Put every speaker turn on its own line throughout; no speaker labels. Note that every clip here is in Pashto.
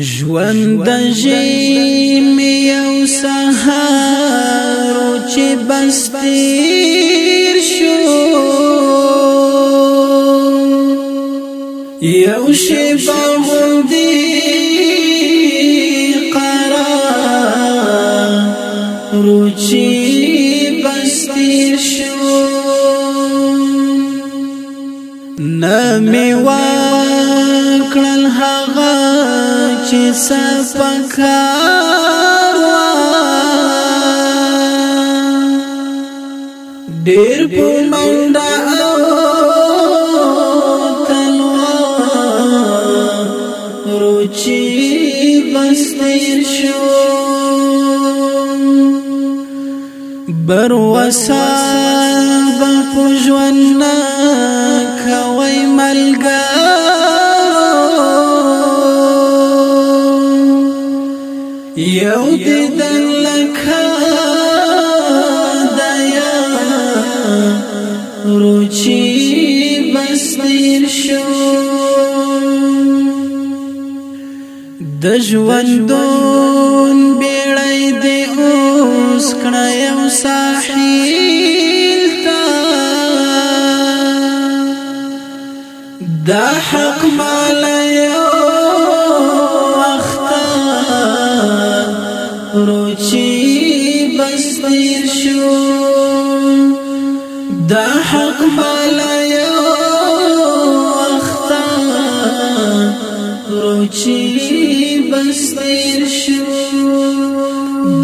ژوند ژي مې او سهار چې بستیر شو یو شی باندې قرار روچی بستیر شو نمی واکړل هغه چې سپکار وا ډېر په منډه او تلوا روچی بس تیر شو بر وسال په ژوند نه کوي ملګری یو دیدن لکه دایا روچی بس دیر شو د ژوندون بیړی دی اوس کړه یو ساحل تا دا حق مالا یو کې بس تیر شو دا حق بالا یو وخت روچی بس تیر شو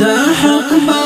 دا حق بالا